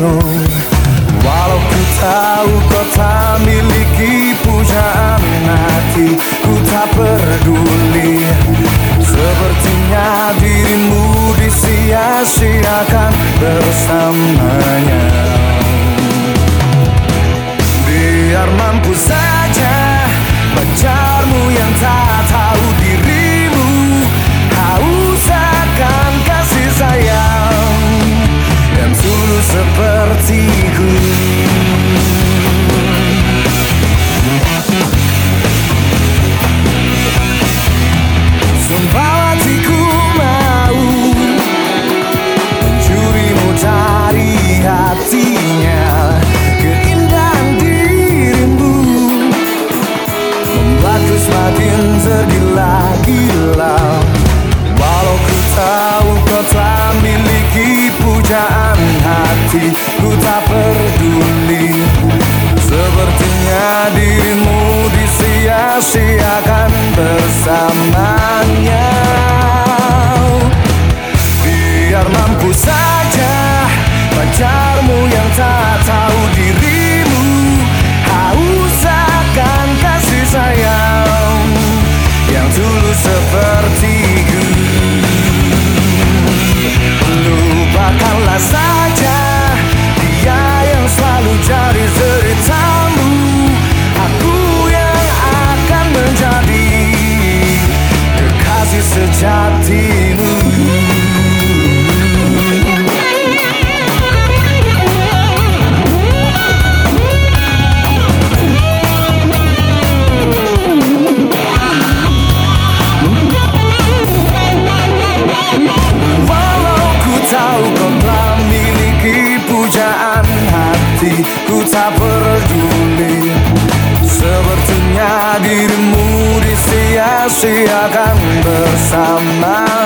bingung Walau ku tahu kau tak miliki pujaan hati Ku tak peduli. Sepertinya dirimu Sepertinya dirimu Dirimu disia-siakan bersamanya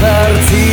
party